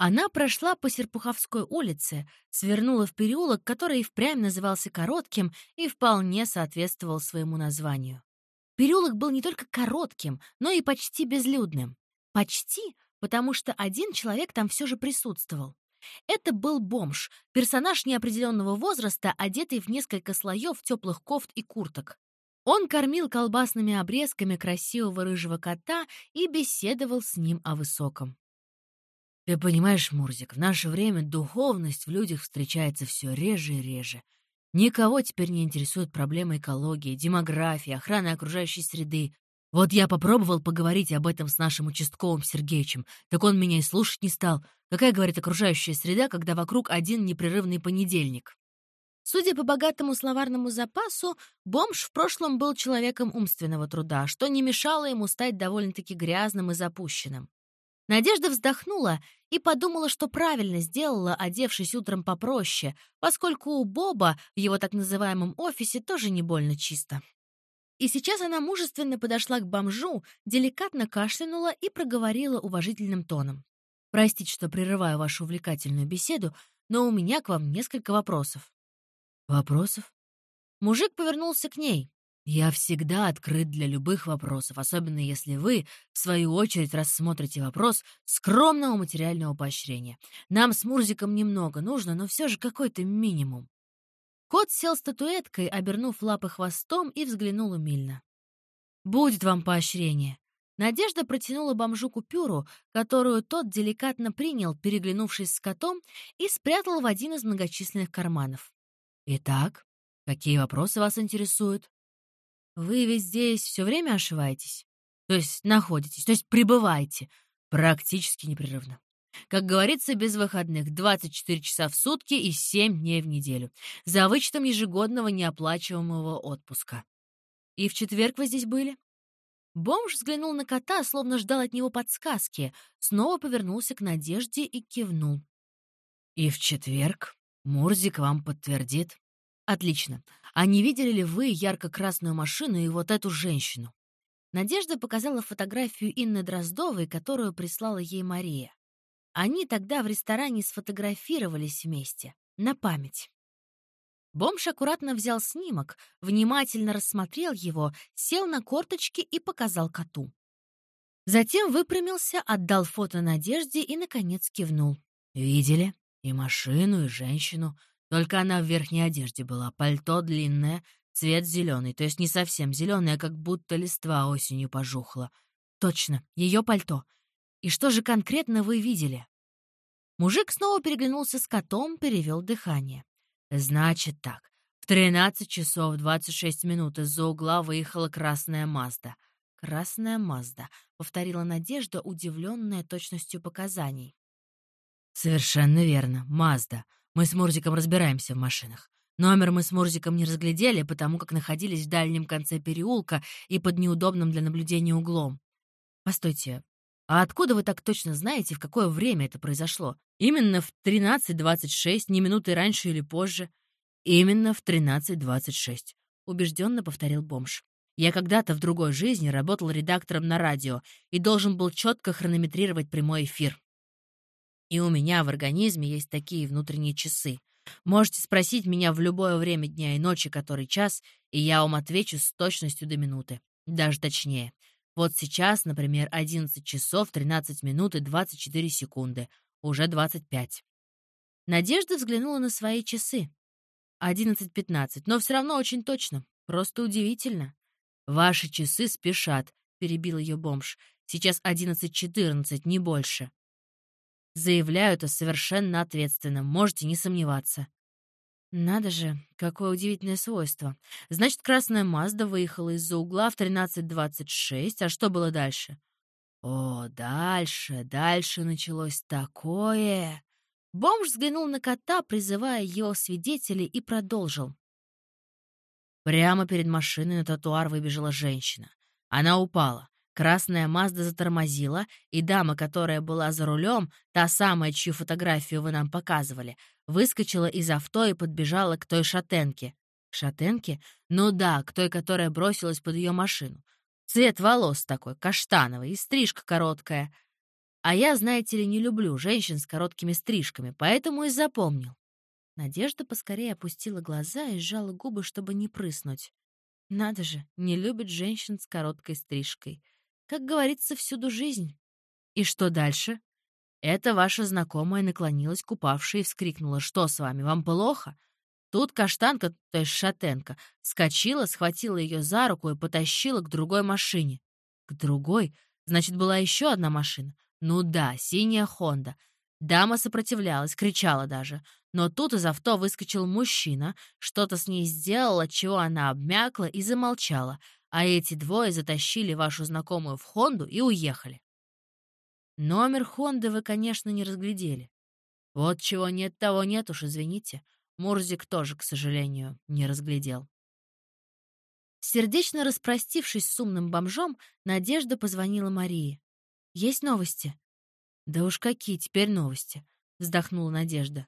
Она прошла по Серпуховской улице, свернула в переулок, который и впрямь назывался коротким и вполне соответствовал своему названию. Переулок был не только коротким, но и почти безлюдным. Почти, потому что один человек там все же присутствовал. Это был бомж, персонаж неопределенного возраста, одетый в несколько слоев теплых кофт и курток. Он кормил колбасными обрезками красивого рыжего кота и беседовал с ним о высоком. Ты понимаешь, Мурзик, в наше время духовность в людях встречается все реже и реже. Никого теперь не интересует проблемы экологии, демографии, охраны окружающей среды. Вот я попробовал поговорить об этом с нашим участковым Сергеичем, так он меня и слушать не стал. Какая, говорит, окружающая среда, когда вокруг один непрерывный понедельник? Судя по богатому словарному запасу, бомж в прошлом был человеком умственного труда, что не мешало ему стать довольно-таки грязным и запущенным. Надежда вздохнула и подумала, что правильно сделала, одевшись утром попроще, поскольку у Боба в его так называемом офисе тоже не больно чисто. И сейчас она мужественно подошла к бомжу, деликатно кашлянула и проговорила уважительным тоном. «Простите, что прерываю вашу увлекательную беседу, но у меня к вам несколько вопросов». «Вопросов?» Мужик повернулся к ней. Я всегда открыт для любых вопросов, особенно если вы, в свою очередь, рассмотрите вопрос скромного материального поощрения. Нам с Мурзиком немного нужно, но все же какой-то минимум. Кот сел статуэткой, обернув лапы хвостом, и взглянул умильно. «Будет вам поощрение». Надежда протянула бомжу купюру, которую тот деликатно принял, переглянувшись с котом, и спрятал в один из многочисленных карманов. «Итак, какие вопросы вас интересуют?» Вы ведь здесь все время ошиваетесь? То есть находитесь, то есть пребываете практически непрерывно. Как говорится, без выходных 24 часа в сутки и 7 дней в неделю, за вычетом ежегодного неоплачиваемого отпуска. И в четверг вы здесь были? Бомж взглянул на кота, словно ждал от него подсказки, снова повернулся к Надежде и кивнул. «И в четверг Мурзик вам подтвердит». «Отлично. А не видели ли вы ярко-красную машину и вот эту женщину?» Надежда показала фотографию Инны Дроздовой, которую прислала ей Мария. Они тогда в ресторане сфотографировались вместе, на память. Бомж аккуратно взял снимок, внимательно рассмотрел его, сел на корточки и показал коту. Затем выпрямился, отдал фото Надежде и, наконец, кивнул. «Видели? И машину, и женщину. Только она в верхней одежде была, пальто длинное, цвет зеленый, то есть не совсем зеленый, а как будто листва осенью пожухла. Точно, ее пальто. И что же конкретно вы видели? Мужик снова переглянулся с котом, перевел дыхание. Значит так. В 13 часов 26 минут из-за угла выехала красная Мазда. «Красная Мазда», — повторила Надежда, удивленная точностью показаний. «Совершенно верно, Мазда. Мы с Мурзиком разбираемся в машинах. Номер мы с Мурзиком не разглядели, потому как находились в дальнем конце переулка и под неудобным для наблюдения углом. Постойте, а откуда вы так точно знаете, в какое время это произошло? Именно в 13.26, не минуты раньше или позже? Именно в 13.26, убежденно повторил бомж. Я когда-то в другой жизни работал редактором на радио и должен был четко хронометрировать прямой эфир. И у меня в организме есть такие внутренние часы. Можете спросить меня в любое время дня и ночи, который час, и я вам отвечу с точностью до минуты. Даже точнее. Вот сейчас, например, 11 часов 13 минут и 24 секунды. Уже 25. Надежда взглянула на свои часы. 11.15, но все равно очень точно. Просто удивительно. «Ваши часы спешат», — перебил ее бомж. «Сейчас 11.14, не больше». Заявляю это совершенно ответственно, можете не сомневаться. Надо же, какое удивительное свойство. Значит, красная Мазда выехала из-за угла в 13.26, а что было дальше? О, дальше, дальше началось такое... Бомж взглянул на кота, призывая его свидетелей, и продолжил. Прямо перед машиной на тротуар выбежала женщина. Она упала. Красная Мазда затормозила, и дама, которая была за рулем, та самая, чью фотографию вы нам показывали, выскочила из авто и подбежала к той шатенке. Шатенке? Ну да, к той, которая бросилась под ее машину. Цвет волос такой, каштановый, и стрижка короткая. А я, знаете ли, не люблю женщин с короткими стрижками, поэтому и запомнил. Надежда поскорее опустила глаза и сжала губы, чтобы не прыснуть. Надо же, не любит женщин с короткой стрижкой. Как говорится, всюду жизнь. И что дальше? Это ваша знакомая наклонилась к упавшей и вскрикнула. «Что с вами, вам плохо?» Тут каштанка, то есть шатенка, вскочила, схватила ее за руку и потащила к другой машине. К другой? Значит, была еще одна машина? Ну да, синяя Хонда. Дама сопротивлялась, кричала даже. Но тут из авто выскочил мужчина, что-то с ней сделал, чего она обмякла и замолчала, а эти двое затащили вашу знакомую в Хонду и уехали. Номер Хонды вы, конечно, не разглядели. Вот чего нет, того нет уж, извините. Мурзик тоже, к сожалению, не разглядел. Сердечно распростившись с умным бомжом, Надежда позвонила Марии. «Есть новости?» «Да уж какие теперь новости?» — вздохнула Надежда.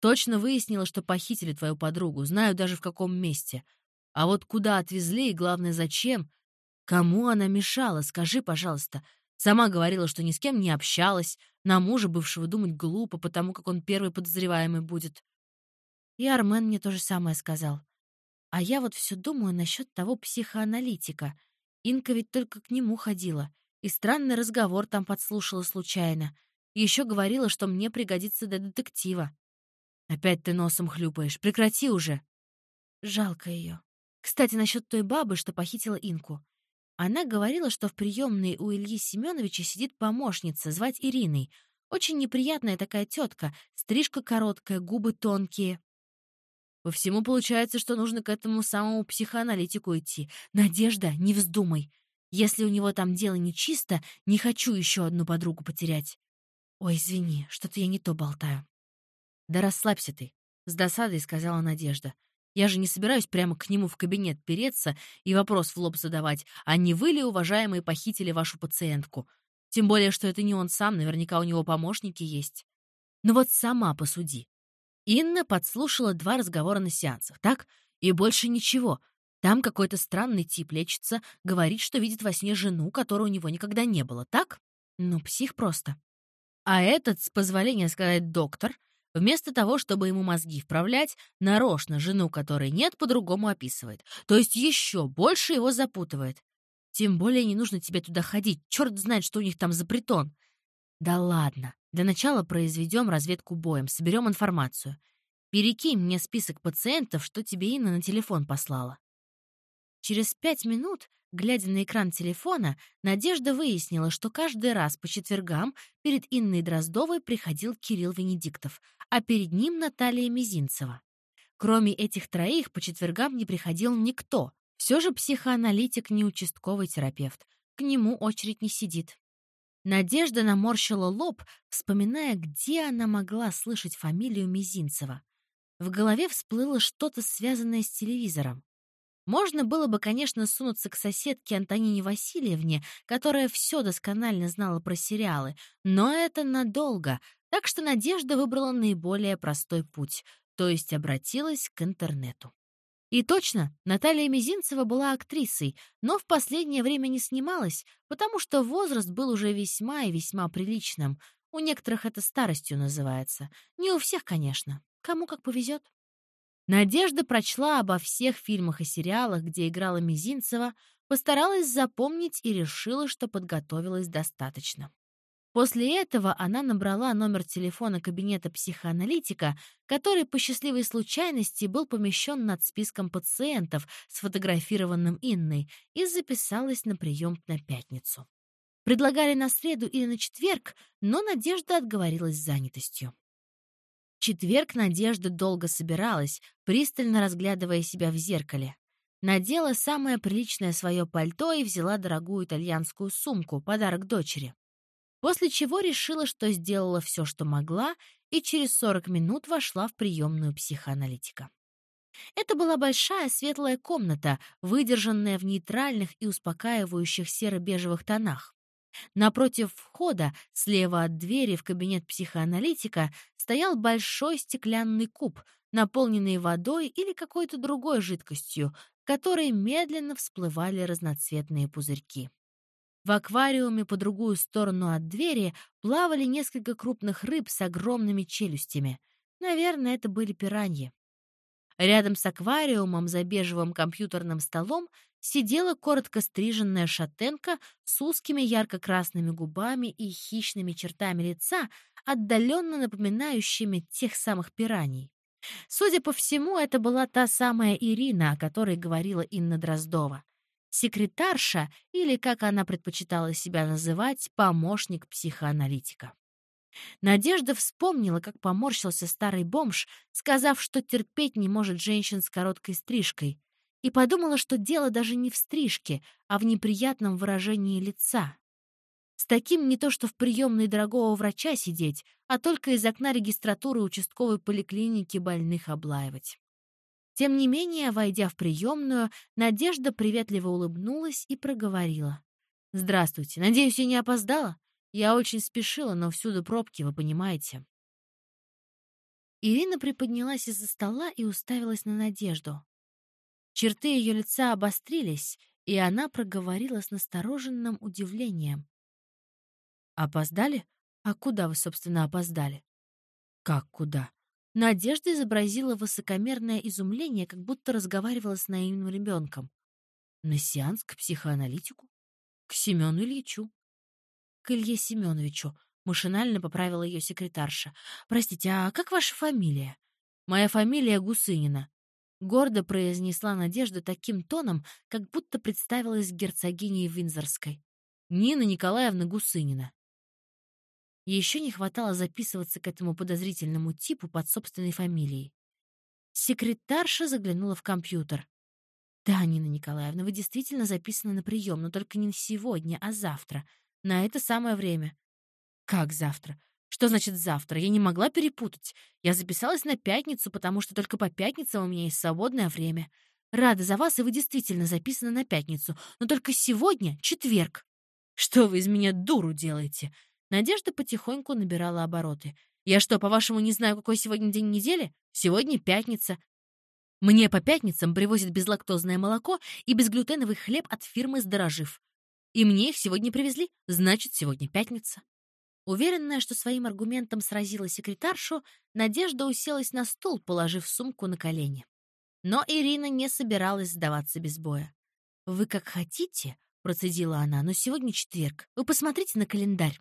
«Точно выяснила, что похитили твою подругу, знаю даже в каком месте. А вот куда отвезли и, главное, зачем? Кому она мешала, скажи, пожалуйста. Сама говорила, что ни с кем не общалась, на мужа бывшего думать глупо, потому как он первый подозреваемый будет. И Армен мне то же самое сказал. А я вот все думаю насчет того психоаналитика. Инка ведь только к нему ходила. И странный разговор там подслушала случайно. Еще говорила, что мне пригодится для детектива. Опять ты носом хлюпаешь. Прекрати уже. Жалко ее. Кстати, насчет той бабы, что похитила Инку. Она говорила, что в приемной у Ильи Семеновича сидит помощница, звать Ириной. Очень неприятная такая тетка, стрижка короткая, губы тонкие. По всему получается, что нужно к этому самому психоаналитику идти. Надежда, не вздумай. Если у него там дело нечисто, не хочу еще одну подругу потерять. Ой, извини, что-то я не то болтаю. Да расслабься ты, с досадой сказала Надежда. Я же не собираюсь прямо к нему в кабинет переться и вопрос в лоб задавать, а не вы ли, уважаемые, похитили вашу пациентку? Тем более, что это не он сам, наверняка у него помощники есть. Ну вот сама посуди. Инна подслушала два разговора на сеансах, так? И больше ничего. Там какой-то странный тип лечится, говорит, что видит во сне жену, которой у него никогда не было, так? Ну, псих просто. А этот, с позволения сказать доктор, Вместо того, чтобы ему мозги вправлять, нарочно жену, которой нет, по-другому описывает. То есть еще больше его запутывает. Тем более не нужно тебе туда ходить. Черт знает, что у них там за притон. Да ладно. Для начала произведем разведку боем, соберем информацию. Перекинь мне список пациентов, что тебе Инна на телефон послала. Через пять минут Глядя на экран телефона, Надежда выяснила, что каждый раз по четвергам перед Инной Дроздовой приходил Кирилл Венедиктов, а перед ним Наталья Мизинцева. Кроме этих троих по четвергам не приходил никто. Все же психоаналитик не участковый терапевт. К нему очередь не сидит. Надежда наморщила лоб, вспоминая, где она могла слышать фамилию Мизинцева. В голове всплыло что-то, связанное с телевизором. Можно было бы, конечно, сунуться к соседке Антонине Васильевне, которая все досконально знала про сериалы, но это надолго, так что Надежда выбрала наиболее простой путь, то есть обратилась к интернету. И точно, Наталья Мизинцева была актрисой, но в последнее время не снималась, потому что возраст был уже весьма и весьма приличным. У некоторых это старостью называется. Не у всех, конечно. Кому как повезет. Надежда прочла обо всех фильмах и сериалах, где играла Мизинцева, постаралась запомнить и решила, что подготовилась достаточно. После этого она набрала номер телефона кабинета психоаналитика, который по счастливой случайности был помещен над списком пациентов, сфотографированным Инной, и записалась на прием на пятницу. Предлагали на среду или на четверг, но Надежда отговорилась занятостью четверг Надежда долго собиралась, пристально разглядывая себя в зеркале. Надела самое приличное свое пальто и взяла дорогую итальянскую сумку, подарок дочери. После чего решила, что сделала все, что могла, и через 40 минут вошла в приемную психоаналитика. Это была большая светлая комната, выдержанная в нейтральных и успокаивающих серо-бежевых тонах. Напротив входа, слева от двери в кабинет психоаналитика, стоял большой стеклянный куб, наполненный водой или какой-то другой жидкостью, в которой медленно всплывали разноцветные пузырьки. В аквариуме по другую сторону от двери плавали несколько крупных рыб с огромными челюстями. Наверное, это были пираньи. Рядом с аквариумом за бежевым компьютерным столом сидела коротко стриженная шатенка с узкими ярко-красными губами и хищными чертами лица, отдаленно напоминающими тех самых пираний. Судя по всему, это была та самая Ирина, о которой говорила Инна Дроздова. Секретарша, или, как она предпочитала себя называть, помощник психоаналитика. Надежда вспомнила, как поморщился старый бомж, сказав, что терпеть не может женщин с короткой стрижкой, и подумала, что дело даже не в стрижке, а в неприятном выражении лица. С таким не то что в приемной дорогого врача сидеть, а только из окна регистратуры участковой поликлиники больных облаивать. Тем не менее, войдя в приемную, Надежда приветливо улыбнулась и проговорила. «Здравствуйте. Надеюсь, я не опоздала?» Я очень спешила, но всюду пробки, вы понимаете. Ирина приподнялась из-за стола и уставилась на Надежду. Черты ее лица обострились, и она проговорила с настороженным удивлением. «Опоздали? А куда вы, собственно, опоздали?» «Как куда?» Надежда изобразила высокомерное изумление, как будто разговаривала с наивным ребенком. «На сеанс к психоаналитику? К Семену Ильичу?» к Илье Семеновичу», — машинально поправила ее секретарша. «Простите, а как ваша фамилия?» «Моя фамилия Гусынина», — гордо произнесла Надежда таким тоном, как будто представилась герцогиней Винзорской. «Нина Николаевна Гусынина». Еще не хватало записываться к этому подозрительному типу под собственной фамилией. Секретарша заглянула в компьютер. «Да, Нина Николаевна, вы действительно записаны на прием, но только не сегодня, а завтра. На это самое время. Как завтра? Что значит завтра? Я не могла перепутать. Я записалась на пятницу, потому что только по пятницам у меня есть свободное время. Рада за вас, и вы действительно записаны на пятницу. Но только сегодня четверг. Что вы из меня дуру делаете? Надежда потихоньку набирала обороты. Я что, по-вашему, не знаю, какой сегодня день недели? Сегодня пятница. Мне по пятницам привозят безлактозное молоко и безглютеновый хлеб от фирмы «Здорожив». И мне их сегодня привезли, значит, сегодня пятница. Уверенная, что своим аргументом сразила секретаршу, Надежда уселась на стул, положив сумку на колени. Но Ирина не собиралась сдаваться без боя. «Вы как хотите», — процедила она, — «но сегодня четверг. Вы посмотрите на календарь».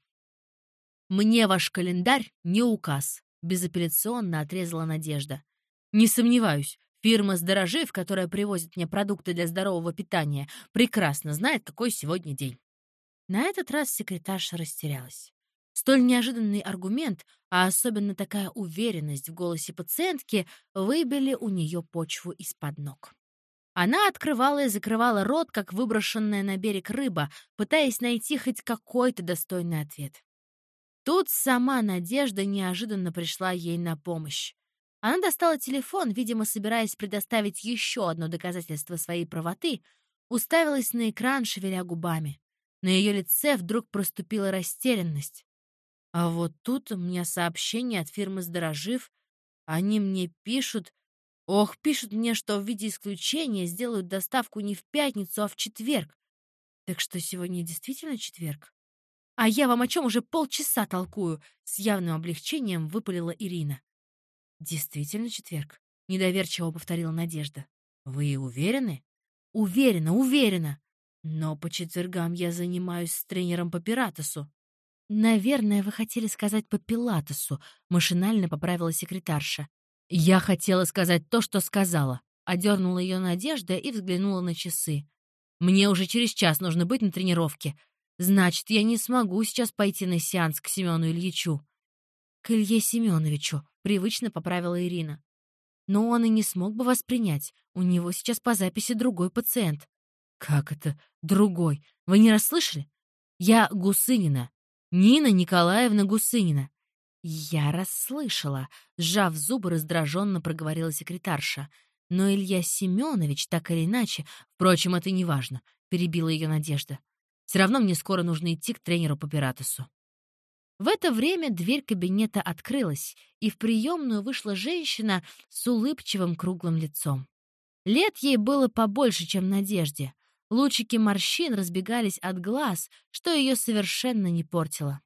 «Мне ваш календарь не указ», — безапелляционно отрезала Надежда. «Не сомневаюсь, Фирма «Здорожив», которая привозит мне продукты для здорового питания, прекрасно знает, какой сегодня день. На этот раз секретарша растерялась. Столь неожиданный аргумент, а особенно такая уверенность в голосе пациентки, выбили у нее почву из-под ног. Она открывала и закрывала рот, как выброшенная на берег рыба, пытаясь найти хоть какой-то достойный ответ. Тут сама Надежда неожиданно пришла ей на помощь. Она достала телефон, видимо, собираясь предоставить еще одно доказательство своей правоты, уставилась на экран, шевеля губами. На ее лице вдруг проступила растерянность. А вот тут у меня сообщение от фирмы «Здорожив». Они мне пишут... Ох, пишут мне, что в виде исключения сделают доставку не в пятницу, а в четверг. Так что сегодня действительно четверг? А я вам о чем уже полчаса толкую? С явным облегчением выпалила Ирина. «Действительно четверг?» — недоверчиво повторила Надежда. «Вы уверены?» «Уверена, уверена. Но по четвергам я занимаюсь с тренером по пиратесу». «Наверное, вы хотели сказать по пилатесу», — машинально поправила секретарша. «Я хотела сказать то, что сказала», — одернула ее Надежда и взглянула на часы. «Мне уже через час нужно быть на тренировке. Значит, я не смогу сейчас пойти на сеанс к Семену Ильичу». «К Илье Семеновичу», — привычно поправила Ирина. «Но он и не смог бы вас принять. У него сейчас по записи другой пациент». «Как это другой? Вы не расслышали? Я Гусынина. Нина Николаевна Гусынина». «Я расслышала», — сжав зубы, раздраженно проговорила секретарша. «Но Илья Семенович, так или иначе, впрочем, это не важно», — перебила ее Надежда. «Все равно мне скоро нужно идти к тренеру по пиратесу». В это время дверь кабинета открылась, и в приемную вышла женщина с улыбчивым круглым лицом. Лет ей было побольше, чем Надежде. Лучики морщин разбегались от глаз, что ее совершенно не портило.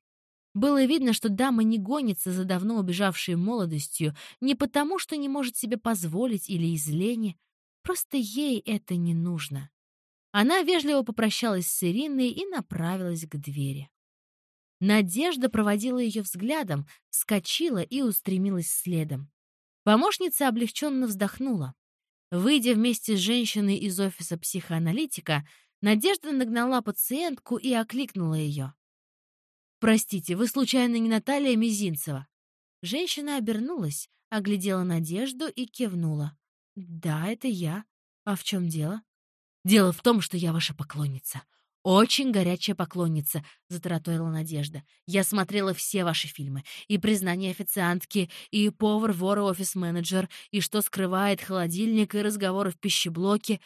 Было видно, что дама не гонится за давно убежавшей молодостью не потому, что не может себе позволить или из лени, просто ей это не нужно. Она вежливо попрощалась с Ириной и направилась к двери. Надежда проводила ее взглядом, вскочила и устремилась следом. Помощница облегченно вздохнула. Выйдя вместе с женщиной из офиса психоаналитика, Надежда нагнала пациентку и окликнула ее. «Простите, вы случайно не Наталья Мизинцева?» Женщина обернулась, оглядела Надежду и кивнула. «Да, это я. А в чем дело?» «Дело в том, что я ваша поклонница. Очень горячая поклонница», — затараторила Надежда. «Я смотрела все ваши фильмы. И «Признание официантки», и «Повар, вор и офис-менеджер», и «Что скрывает холодильник», и «Разговоры в пищеблоке».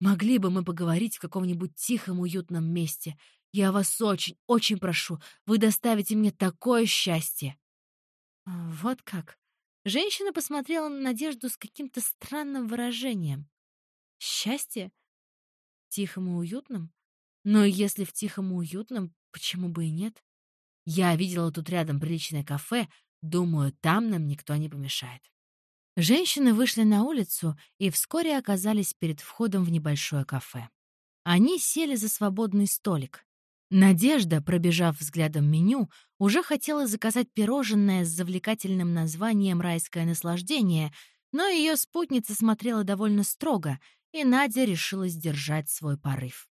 Могли бы мы поговорить в каком-нибудь тихом, уютном месте. Я вас очень, очень прошу, вы доставите мне такое счастье!» а, «Вот как?» Женщина посмотрела на Надежду с каким-то странным выражением. «Счастье? Тихом и уютным? Но если в тихом и уютном, почему бы и нет? Я видела тут рядом приличное кафе, думаю, там нам никто не помешает». Женщины вышли на улицу и вскоре оказались перед входом в небольшое кафе. Они сели за свободный столик. Надежда, пробежав взглядом меню, уже хотела заказать пирожное с завлекательным названием «Райское наслаждение», но ее спутница смотрела довольно строго, и Надя решила сдержать свой порыв.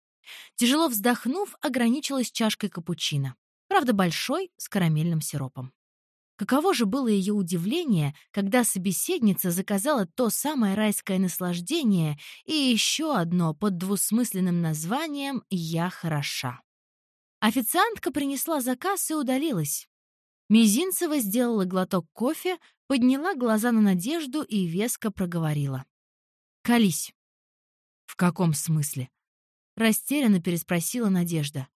Тяжело вздохнув, ограничилась чашкой капучино. Правда, большой, с карамельным сиропом. Каково же было ее удивление, когда собеседница заказала то самое райское наслаждение и еще одно под двусмысленным названием «Я хороша». Официантка принесла заказ и удалилась. Мизинцева сделала глоток кофе, подняла глаза на Надежду и веско проговорила. «Колись». «В каком смысле?» Растерянно переспросила Надежда.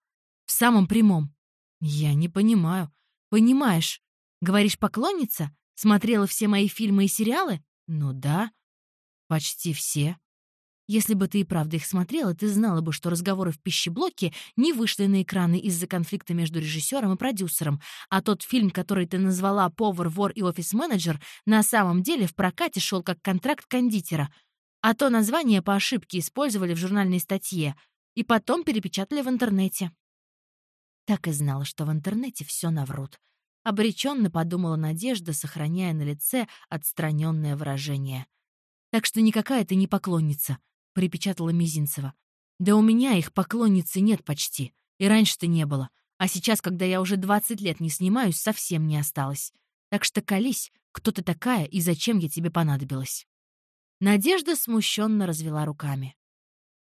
«В самом прямом». «Я не понимаю». «Понимаешь. Говоришь, поклонница? Смотрела все мои фильмы и сериалы?» «Ну да». «Почти все». Если бы ты и правда их смотрела, ты знала бы, что разговоры в пищеблоке не вышли на экраны из-за конфликта между режиссером и продюсером, а тот фильм, который ты назвала «Повар, вор и офис-менеджер», на самом деле в прокате шел как контракт кондитера, а то название по ошибке использовали в журнальной статье и потом перепечатали в интернете. Так и знала, что в интернете все наврут. Обреченно подумала Надежда, сохраняя на лице отстраненное выражение. Так что никакая ты не поклонница. — припечатала Мизинцева. «Да у меня их поклонницы нет почти. И раньше-то не было. А сейчас, когда я уже 20 лет не снимаюсь, совсем не осталось. Так что колись, кто ты такая и зачем я тебе понадобилась?» Надежда смущенно развела руками.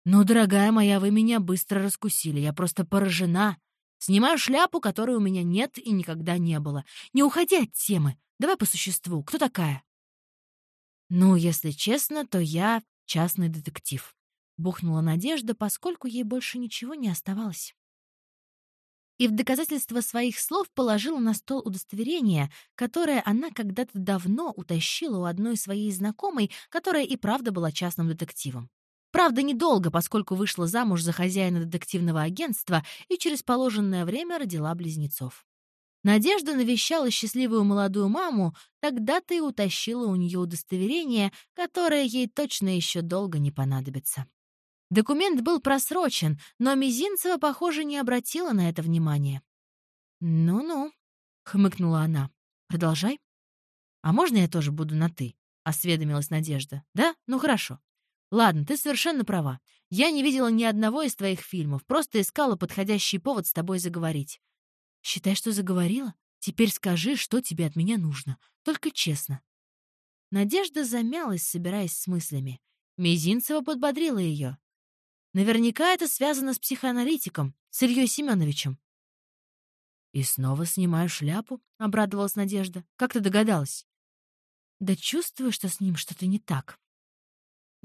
«Ну, дорогая моя, вы меня быстро раскусили. Я просто поражена. Снимаю шляпу, которой у меня нет и никогда не было. Не уходи от темы. Давай по существу. Кто такая?» «Ну, если честно, то я Частный детектив. Бухнула Надежда, поскольку ей больше ничего не оставалось. И в доказательство своих слов положила на стол удостоверение, которое она когда-то давно утащила у одной своей знакомой, которая и правда была частным детективом. Правда, недолго, поскольку вышла замуж за хозяина детективного агентства и через положенное время родила близнецов. Надежда навещала счастливую молодую маму, тогда-то и утащила у нее удостоверение, которое ей точно еще долго не понадобится. Документ был просрочен, но Мизинцева, похоже, не обратила на это внимания. «Ну-ну», — хмыкнула она. «Продолжай». «А можно я тоже буду на «ты»?» — осведомилась Надежда. «Да? Ну хорошо. Ладно, ты совершенно права. Я не видела ни одного из твоих фильмов, просто искала подходящий повод с тобой заговорить. Считай, что заговорила. Теперь скажи, что тебе от меня нужно. Только честно. Надежда замялась, собираясь с мыслями. Мизинцева подбодрила ее. Наверняка это связано с психоаналитиком, с Ильей Семеновичем. «И снова снимаю шляпу», — обрадовалась Надежда. «Как ты догадалась?» «Да чувствую, что с ним что-то не так.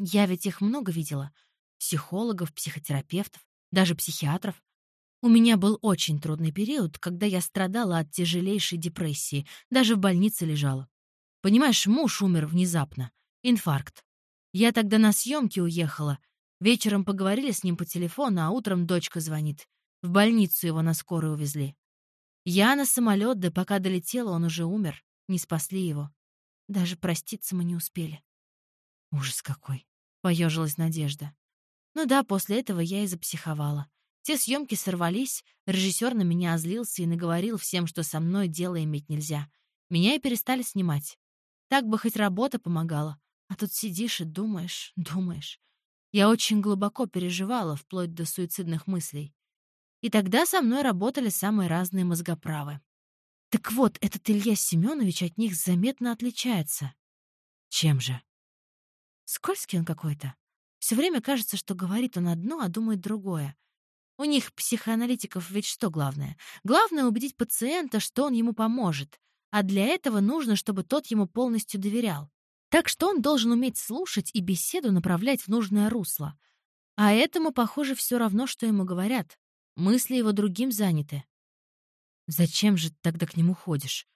Я ведь их много видела. Психологов, психотерапевтов, даже психиатров. У меня был очень трудный период, когда я страдала от тяжелейшей депрессии, даже в больнице лежала. Понимаешь, муж умер внезапно. Инфаркт. Я тогда на съемки уехала. Вечером поговорили с ним по телефону, а утром дочка звонит. В больницу его на скорую увезли. Я на самолет, да пока долетела, он уже умер. Не спасли его. Даже проститься мы не успели. Ужас какой. Поежилась Надежда. Ну да, после этого я и запсиховала. Те съемки сорвались, режиссер на меня озлился и наговорил всем, что со мной дело иметь нельзя. Меня и перестали снимать. Так бы хоть работа помогала. А тут сидишь и думаешь, думаешь. Я очень глубоко переживала, вплоть до суицидных мыслей. И тогда со мной работали самые разные мозгоправы. Так вот, этот Илья Семенович от них заметно отличается. Чем же? Скользкий он какой-то. Все время кажется, что говорит он одно, а думает другое. У них, психоаналитиков, ведь что главное? Главное — убедить пациента, что он ему поможет. А для этого нужно, чтобы тот ему полностью доверял. Так что он должен уметь слушать и беседу направлять в нужное русло. А этому, похоже, все равно, что ему говорят. Мысли его другим заняты. Зачем же тогда к нему ходишь?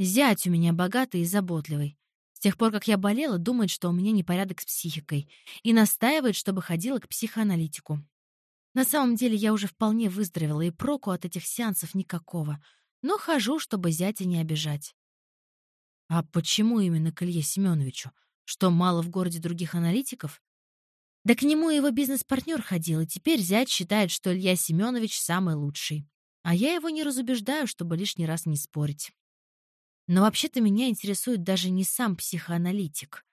Зять у меня богатый и заботливый. Тех пор, как я болела, думает, что у меня непорядок с психикой, и настаивает, чтобы ходила к психоаналитику. На самом деле я уже вполне выздоровела, и проку от этих сеансов никакого. Но хожу, чтобы зятя не обижать. А почему именно к Илье Семеновичу? Что, мало в городе других аналитиков? Да к нему его бизнес-партнер ходил, и теперь зять считает, что Илья Семенович самый лучший. А я его не разубеждаю, чтобы лишний раз не спорить. Но вообще-то меня интересует даже не сам психоаналитик,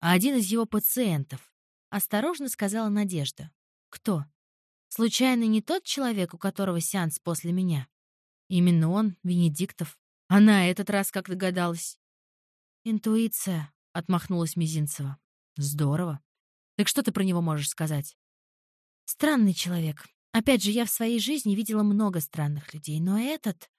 а один из его пациентов. Осторожно сказала Надежда. Кто? Случайно не тот человек, у которого сеанс после меня? Именно он, Венедиктов. Она этот раз как догадалась. «Интуиция», — отмахнулась Мизинцева. «Здорово. Так что ты про него можешь сказать?» «Странный человек. Опять же, я в своей жизни видела много странных людей, но этот...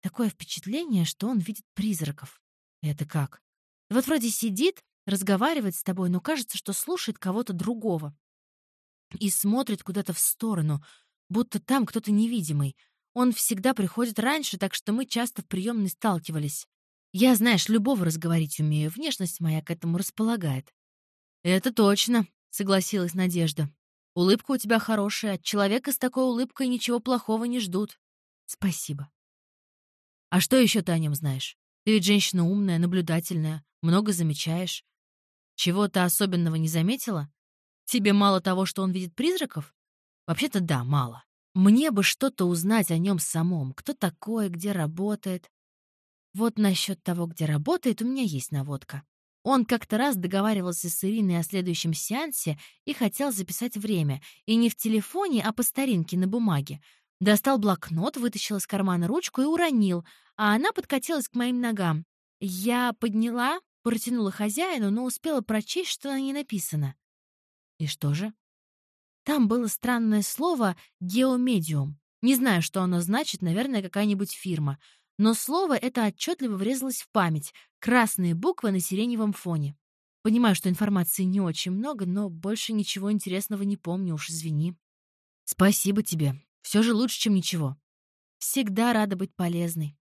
Такое впечатление, что он видит призраков. Это как? Вот вроде сидит, разговаривает с тобой, но кажется, что слушает кого-то другого. И смотрит куда-то в сторону, будто там кто-то невидимый. Он всегда приходит раньше, так что мы часто в приемной сталкивались. Я, знаешь, любого разговорить умею, внешность моя к этому располагает. «Это точно», — согласилась Надежда. «Улыбка у тебя хорошая, от человека с такой улыбкой ничего плохого не ждут». «Спасибо». «А что еще ты о нем знаешь? Ты ведь женщина умная, наблюдательная, много замечаешь. Чего-то особенного не заметила? Тебе мало того, что он видит призраков? Вообще-то да, мало. Мне бы что-то узнать о нем самом. Кто такой, где работает. Вот насчет того, где работает, у меня есть наводка. Он как-то раз договаривался с Ириной о следующем сеансе и хотел записать время. И не в телефоне, а по старинке на бумаге. Достал блокнот, вытащил из кармана ручку и уронил, а она подкатилась к моим ногам. Я подняла, протянула хозяину, но успела прочесть, что на ней написано. И что же? Там было странное слово «геомедиум». Не знаю, что оно значит, наверное, какая-нибудь фирма. Но слово это отчетливо врезалось в память. Красные буквы на сиреневом фоне. Понимаю, что информации не очень много, но больше ничего интересного не помню, уж извини. Спасибо тебе. Все же лучше, чем ничего. Всегда рада быть полезной.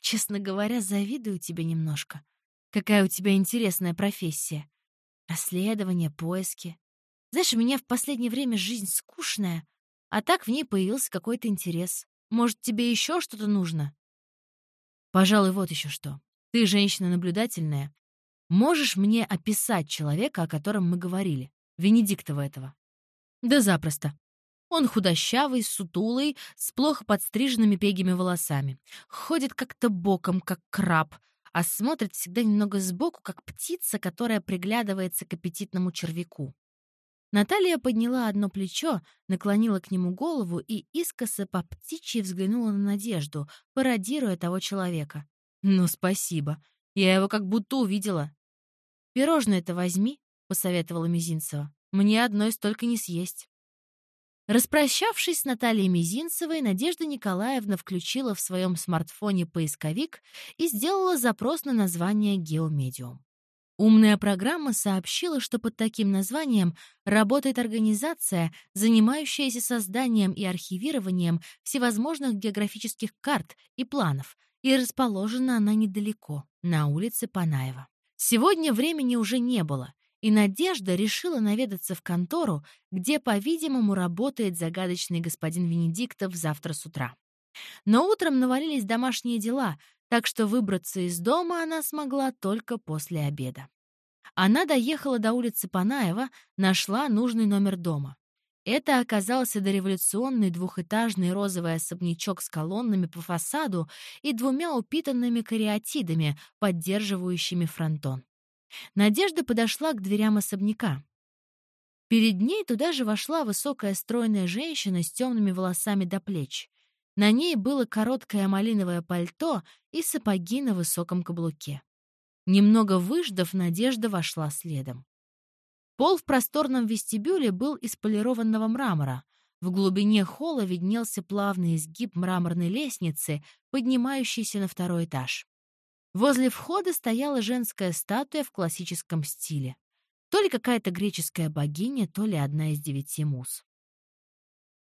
Честно говоря, завидую тебе немножко. Какая у тебя интересная профессия. Расследование, поиски. Знаешь, у меня в последнее время жизнь скучная, а так в ней появился какой-то интерес. Может, тебе еще что-то нужно? Пожалуй, вот еще что. Ты женщина наблюдательная. Можешь мне описать человека, о котором мы говорили? Венедиктова этого. Да запросто. Он худощавый, сутулый, с плохо подстриженными пегими волосами. Ходит как-то боком, как краб, а смотрит всегда немного сбоку, как птица, которая приглядывается к аппетитному червяку. Наталья подняла одно плечо, наклонила к нему голову и искоса по птичьи взглянула на Надежду, пародируя того человека. «Ну, спасибо. Я его как будто увидела». «Пирожное-то возьми», — посоветовала Мизинцева. «Мне одной столько не съесть». Распрощавшись с Натальей Мизинцевой, Надежда Николаевна включила в своем смартфоне поисковик и сделала запрос на название «Геомедиум». Умная программа сообщила, что под таким названием работает организация, занимающаяся созданием и архивированием всевозможных географических карт и планов, и расположена она недалеко, на улице Панаева. Сегодня времени уже не было, и Надежда решила наведаться в контору, где, по-видимому, работает загадочный господин Венедиктов завтра с утра. Но утром навалились домашние дела, так что выбраться из дома она смогла только после обеда. Она доехала до улицы Панаева, нашла нужный номер дома. Это оказался дореволюционный двухэтажный розовый особнячок с колоннами по фасаду и двумя упитанными кариатидами, поддерживающими фронтон. Надежда подошла к дверям особняка. Перед ней туда же вошла высокая стройная женщина с темными волосами до плеч. На ней было короткое малиновое пальто и сапоги на высоком каблуке. Немного выждав, Надежда вошла следом. Пол в просторном вестибюле был из полированного мрамора. В глубине холла виднелся плавный изгиб мраморной лестницы, поднимающейся на второй этаж. Возле входа стояла женская статуя в классическом стиле. То ли какая-то греческая богиня, то ли одна из девяти мус.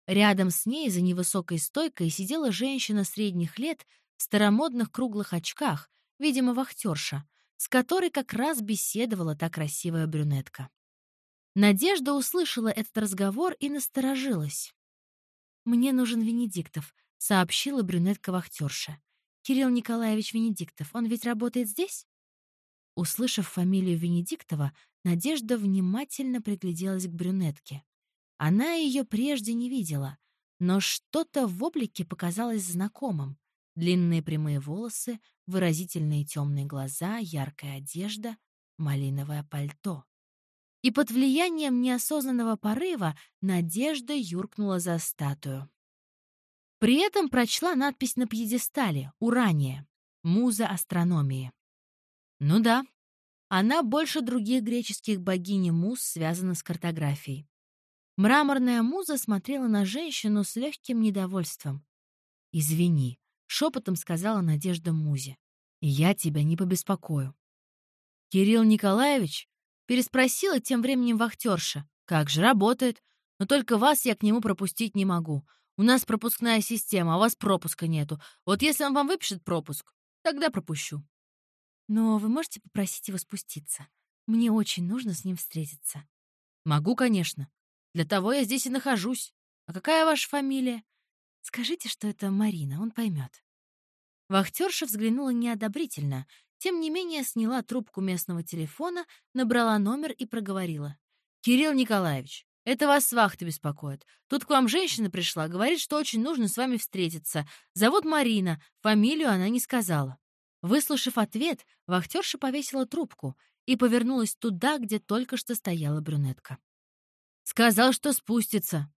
Рядом с ней за невысокой стойкой сидела женщина средних лет в старомодных круглых очках, видимо, вахтерша, с которой как раз беседовала та красивая брюнетка. Надежда услышала этот разговор и насторожилась. «Мне нужен Венедиктов», — сообщила брюнетка-вахтерша. Кирилл Николаевич Венедиктов, он ведь работает здесь?» Услышав фамилию Венедиктова, Надежда внимательно пригляделась к брюнетке. Она ее прежде не видела, но что-то в облике показалось знакомым. Длинные прямые волосы, выразительные темные глаза, яркая одежда, малиновое пальто. И под влиянием неосознанного порыва Надежда юркнула за статую. При этом прочла надпись на пьедестале «Урания», муза астрономии. Ну да, она больше других греческих богинь муз связана с картографией. Мраморная муза смотрела на женщину с легким недовольством. «Извини», — шепотом сказала Надежда Музе. «Я тебя не побеспокою». «Кирилл Николаевич?» — переспросила тем временем вахтерша. «Как же, работает. Но только вас я к нему пропустить не могу. У нас пропускная система, а у вас пропуска нету. Вот если он вам выпишет пропуск, тогда пропущу. Но вы можете попросить его спуститься? Мне очень нужно с ним встретиться. Могу, конечно. Для того я здесь и нахожусь. А какая ваша фамилия? Скажите, что это Марина, он поймет. Вахтерша взглянула неодобрительно, тем не менее сняла трубку местного телефона, набрала номер и проговорила. «Кирилл Николаевич, это вас с вахты беспокоит. Тут к вам женщина пришла, говорит, что очень нужно с вами встретиться. Зовут Марина, фамилию она не сказала. Выслушав ответ, вахтерша повесила трубку и повернулась туда, где только что стояла брюнетка. Сказал, что спустится.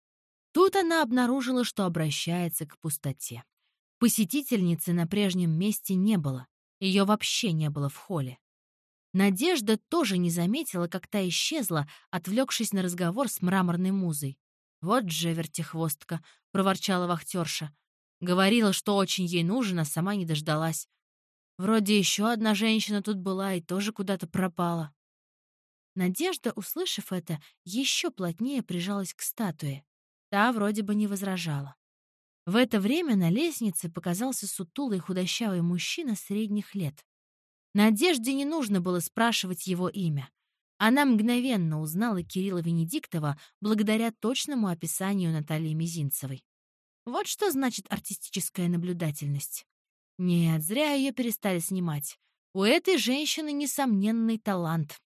Тут она обнаружила, что обращается к пустоте. Посетительницы на прежнем месте не было. Ее вообще не было в холле. Надежда тоже не заметила, как та исчезла, отвлекшись на разговор с мраморной музой. «Вот же вертихвостка!» — проворчала вахтерша. Говорила, что очень ей нужен, а сама не дождалась. Вроде еще одна женщина тут была и тоже куда-то пропала. Надежда, услышав это, еще плотнее прижалась к статуе. Та вроде бы не возражала. В это время на лестнице показался сутулый худощавый мужчина средних лет. Надежде не нужно было спрашивать его имя. Она мгновенно узнала Кирилла Венедиктова благодаря точному описанию Натальи Мизинцевой. Вот что значит артистическая наблюдательность. Нет, зря ее перестали снимать. У этой женщины несомненный талант.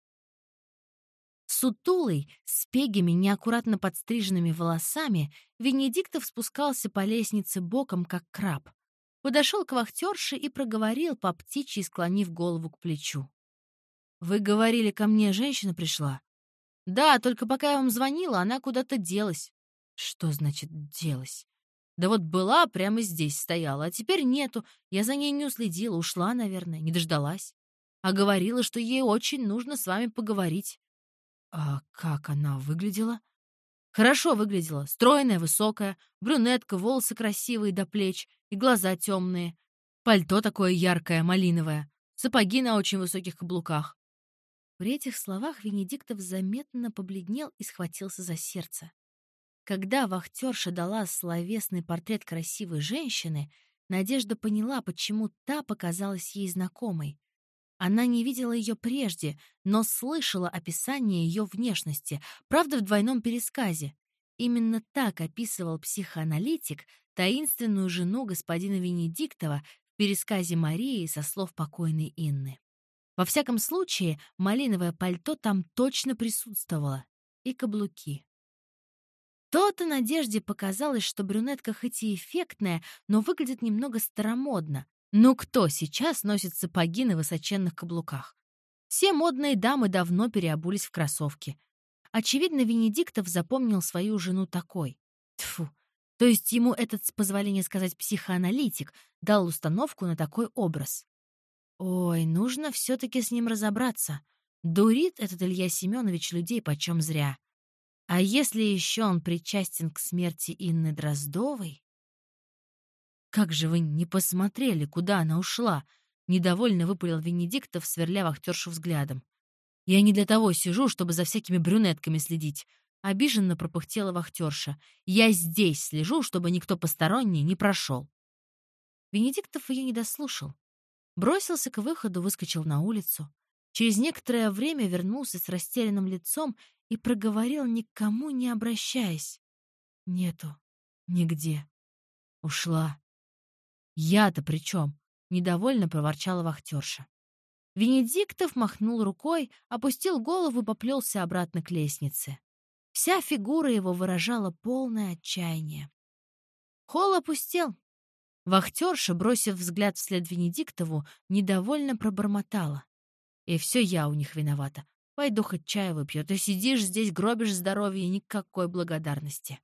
Сутулый, с пегими, неаккуратно подстриженными волосами, Венедиктов спускался по лестнице боком, как краб подошел к вахтерше и проговорил по птичьи, склонив голову к плечу. «Вы говорили, ко мне женщина пришла?» «Да, только пока я вам звонила, она куда-то делась». «Что значит «делась»?» «Да вот была, прямо здесь стояла, а теперь нету. Я за ней не уследила, ушла, наверное, не дождалась. А говорила, что ей очень нужно с вами поговорить». «А как она выглядела?» Хорошо выглядела, стройная, высокая, брюнетка, волосы красивые до плеч и глаза темные. Пальто такое яркое, малиновое, сапоги на очень высоких каблуках. При этих словах Венедиктов заметно побледнел и схватился за сердце. Когда вахтерша дала словесный портрет красивой женщины, Надежда поняла, почему та показалась ей знакомой. Она не видела ее прежде, но слышала описание ее внешности, правда, в двойном пересказе. Именно так описывал психоаналитик таинственную жену господина Венедиктова в пересказе Марии со слов покойной Инны. Во всяком случае, малиновое пальто там точно присутствовало. И каблуки. То-то Надежде показалось, что брюнетка хоть и эффектная, но выглядит немного старомодно. Ну кто сейчас носит сапоги на высоченных каблуках? Все модные дамы давно переобулись в кроссовки. Очевидно, Венедиктов запомнил свою жену такой. Тфу. То есть ему этот, с позволения сказать, психоаналитик дал установку на такой образ. Ой, нужно все-таки с ним разобраться. Дурит этот Илья Семенович людей почем зря. А если еще он причастен к смерти Инны Дроздовой? «Как же вы не посмотрели, куда она ушла?» — недовольно выпалил Венедиктов, сверля вахтершу взглядом. «Я не для того сижу, чтобы за всякими брюнетками следить». Обиженно пропыхтела вахтерша. «Я здесь слежу, чтобы никто посторонний не прошел». Венедиктов ее не дослушал. Бросился к выходу, выскочил на улицу. Через некоторое время вернулся с растерянным лицом и проговорил, никому не обращаясь. «Нету. Нигде. Ушла. «Я-то при чем?» — недовольно проворчала вахтерша. Венедиктов махнул рукой, опустил голову и поплелся обратно к лестнице. Вся фигура его выражала полное отчаяние. Холл опустел. Вахтерша, бросив взгляд вслед Венедиктову, недовольно пробормотала. «И все я у них виновата. Пойду хоть чай выпью, ты сидишь здесь, гробишь здоровье, и никакой благодарности».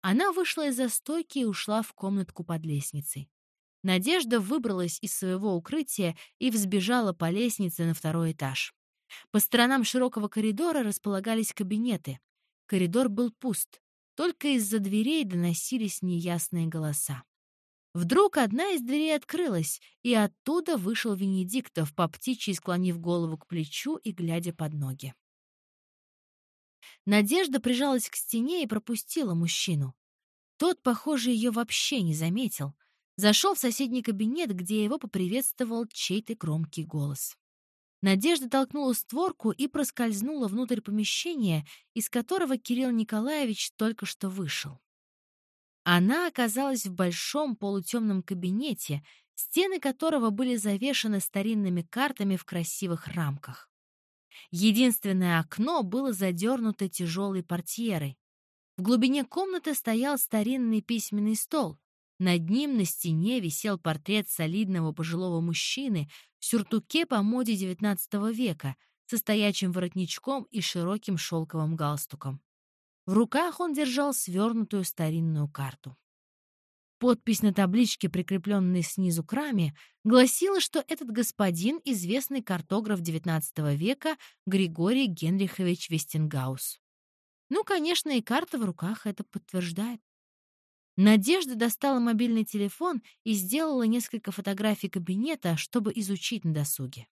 Она вышла из-за стойки и ушла в комнатку под лестницей. Надежда выбралась из своего укрытия и взбежала по лестнице на второй этаж. По сторонам широкого коридора располагались кабинеты. Коридор был пуст. Только из-за дверей доносились неясные голоса. Вдруг одна из дверей открылась, и оттуда вышел Венедиктов, по птичьи склонив голову к плечу и глядя под ноги. Надежда прижалась к стене и пропустила мужчину. Тот, похоже, ее вообще не заметил. Зашел в соседний кабинет, где его поприветствовал чей-то громкий голос. Надежда толкнула створку и проскользнула внутрь помещения, из которого Кирилл Николаевич только что вышел. Она оказалась в большом полутемном кабинете, стены которого были завешаны старинными картами в красивых рамках. Единственное окно было задернуто тяжелой портьерой. В глубине комнаты стоял старинный письменный стол. Над ним на стене висел портрет солидного пожилого мужчины в сюртуке по моде XIX века со стоячим воротничком и широким шелковым галстуком. В руках он держал свернутую старинную карту. Подпись на табличке, прикрепленной снизу к раме, гласила, что этот господин — известный картограф XIX века Григорий Генрихович Вестингаус. Ну, конечно, и карта в руках это подтверждает. Надежда достала мобильный телефон и сделала несколько фотографий кабинета, чтобы изучить на досуге.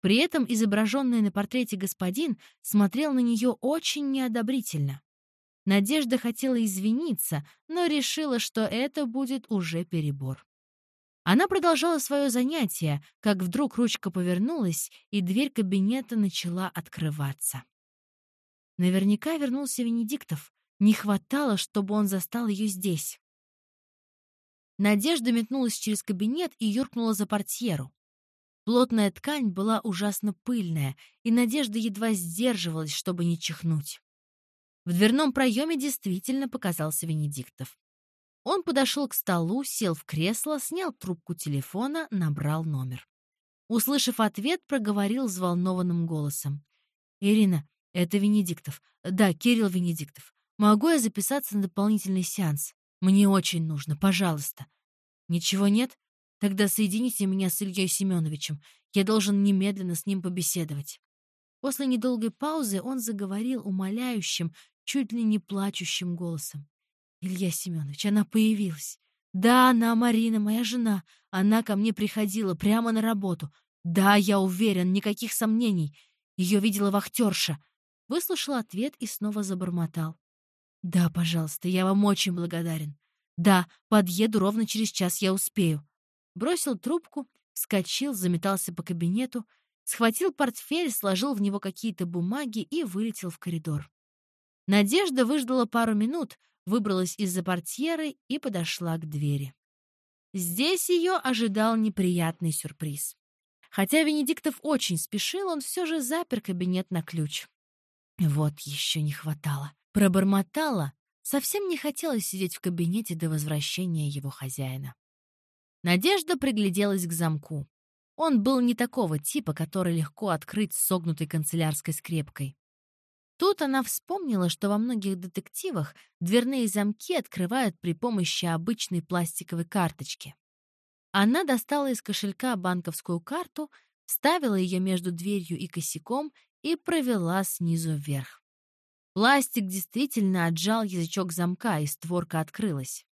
При этом изображенный на портрете господин смотрел на нее очень неодобрительно. Надежда хотела извиниться, но решила, что это будет уже перебор. Она продолжала свое занятие, как вдруг ручка повернулась, и дверь кабинета начала открываться. Наверняка вернулся Венедиктов. Не хватало, чтобы он застал ее здесь. Надежда метнулась через кабинет и юркнула за портьеру. Плотная ткань была ужасно пыльная, и Надежда едва сдерживалась, чтобы не чихнуть. В дверном проеме действительно показался Венедиктов. Он подошел к столу, сел в кресло, снял трубку телефона, набрал номер. Услышав ответ, проговорил взволнованным голосом. «Ирина, это Венедиктов. Да, Кирилл Венедиктов. Могу я записаться на дополнительный сеанс? Мне очень нужно, пожалуйста. Ничего нет? Тогда соедините меня с Ильей Семеновичем. Я должен немедленно с ним побеседовать. После недолгой паузы он заговорил умоляющим, чуть ли не плачущим голосом. «Илья Семенович, она появилась. Да, она Марина, моя жена. Она ко мне приходила прямо на работу. Да, я уверен, никаких сомнений. Ее видела вахтерша. Выслушал ответ и снова забормотал. «Да, пожалуйста, я вам очень благодарен. Да, подъеду ровно через час, я успею». Бросил трубку, вскочил, заметался по кабинету, схватил портфель, сложил в него какие-то бумаги и вылетел в коридор. Надежда выждала пару минут, выбралась из-за портьеры и подошла к двери. Здесь ее ожидал неприятный сюрприз. Хотя Венедиктов очень спешил, он все же запер кабинет на ключ. Вот еще не хватало. Пробормотала. Совсем не хотелось сидеть в кабинете до возвращения его хозяина. Надежда пригляделась к замку. Он был не такого типа, который легко открыть согнутой канцелярской скрепкой. Тут она вспомнила, что во многих детективах дверные замки открывают при помощи обычной пластиковой карточки. Она достала из кошелька банковскую карту, вставила ее между дверью и косяком и провела снизу вверх. Пластик действительно отжал язычок замка, и створка открылась.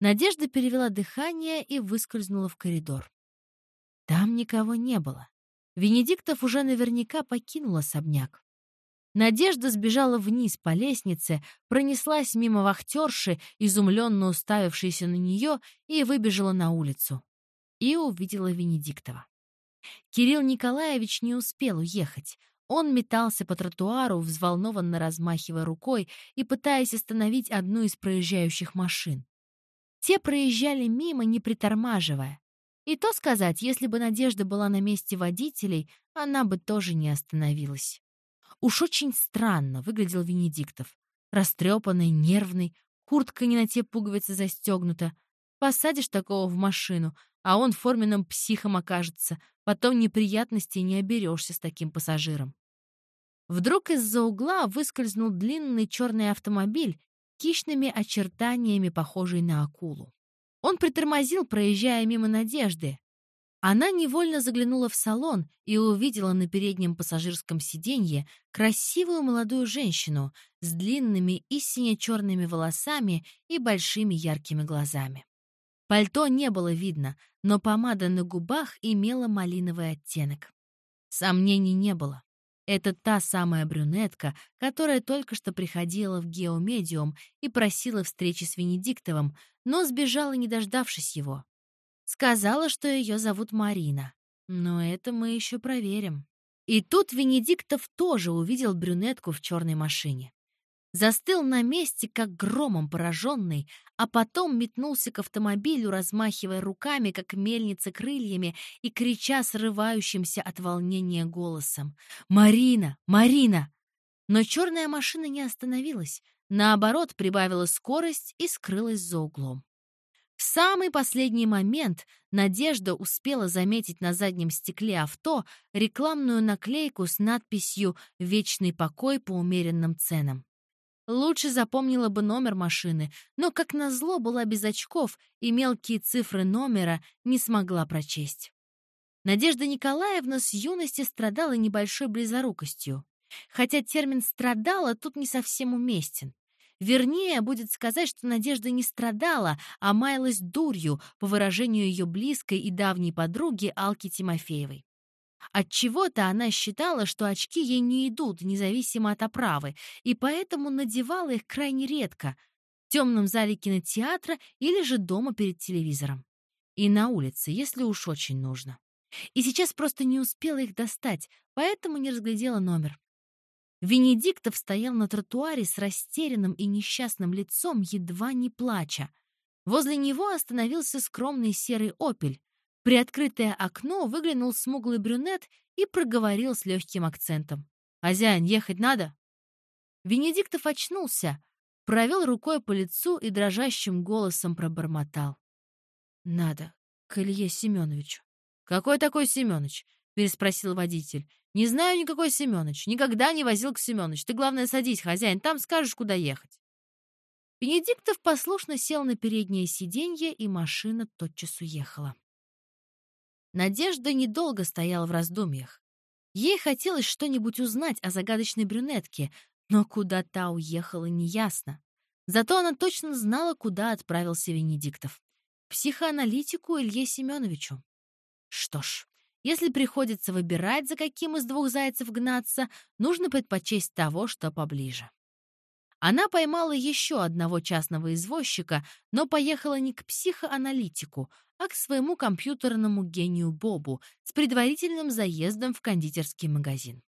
Надежда перевела дыхание и выскользнула в коридор. Там никого не было. Венедиктов уже наверняка покинул особняк. Надежда сбежала вниз по лестнице, пронеслась мимо вахтерши, изумленно уставившейся на нее, и выбежала на улицу. И увидела Венедиктова. Кирилл Николаевич не успел уехать. Он метался по тротуару, взволнованно размахивая рукой и пытаясь остановить одну из проезжающих машин. Те проезжали мимо, не притормаживая. И то сказать, если бы Надежда была на месте водителей, она бы тоже не остановилась. Уж очень странно выглядел Венедиктов. Растрепанный, нервный, куртка не на те пуговицы застегнута. Посадишь такого в машину, а он форменным психом окажется. Потом неприятностей не оберешься с таким пассажиром. Вдруг из-за угла выскользнул длинный черный автомобиль, хищными очертаниями похожий на акулу. Он притормозил, проезжая мимо Надежды. Она невольно заглянула в салон и увидела на переднем пассажирском сиденье красивую молодую женщину с длинными и сине-черными волосами и большими яркими глазами. Пальто не было видно, но помада на губах имела малиновый оттенок. Сомнений не было. Это та самая брюнетка, которая только что приходила в геомедиум и просила встречи с Венедиктовым, но сбежала, не дождавшись его. Сказала, что ее зовут Марина. Но это мы еще проверим. И тут Венедиктов тоже увидел брюнетку в черной машине застыл на месте, как громом пораженный, а потом метнулся к автомобилю, размахивая руками, как мельница крыльями, и крича срывающимся от волнения голосом. «Марина! Марина!» Но черная машина не остановилась, наоборот, прибавила скорость и скрылась за углом. В самый последний момент Надежда успела заметить на заднем стекле авто рекламную наклейку с надписью «Вечный покой по умеренным ценам». Лучше запомнила бы номер машины, но, как назло, была без очков и мелкие цифры номера не смогла прочесть. Надежда Николаевна с юности страдала небольшой близорукостью. Хотя термин «страдала» тут не совсем уместен. Вернее, будет сказать, что Надежда не страдала, а маялась дурью, по выражению ее близкой и давней подруги Алки Тимофеевой. От чего то она считала, что очки ей не идут, независимо от оправы, и поэтому надевала их крайне редко в темном зале кинотеатра или же дома перед телевизором. И на улице, если уж очень нужно. И сейчас просто не успела их достать, поэтому не разглядела номер. Венедиктов стоял на тротуаре с растерянным и несчастным лицом, едва не плача. Возле него остановился скромный серый «Опель», приоткрытое окно выглянул смуглый брюнет и проговорил с легким акцентом. «Хозяин, ехать надо?» Венедиктов очнулся, провел рукой по лицу и дрожащим голосом пробормотал. «Надо, к Илье Семеновичу». «Какой такой Семенович?» — переспросил водитель. «Не знаю никакой Семенович. Никогда не возил к Семенович. Ты, главное, садись, хозяин, там скажешь, куда ехать». Венедиктов послушно сел на переднее сиденье, и машина тотчас уехала. Надежда недолго стояла в раздумьях. Ей хотелось что-нибудь узнать о загадочной брюнетке, но куда та уехала, неясно. Зато она точно знала, куда отправился Венедиктов. Психоаналитику Илье Семеновичу. Что ж, если приходится выбирать, за каким из двух зайцев гнаться, нужно предпочесть того, что поближе. Она поймала еще одного частного извозчика, но поехала не к психоаналитику, а к своему компьютерному гению Бобу с предварительным заездом в кондитерский магазин.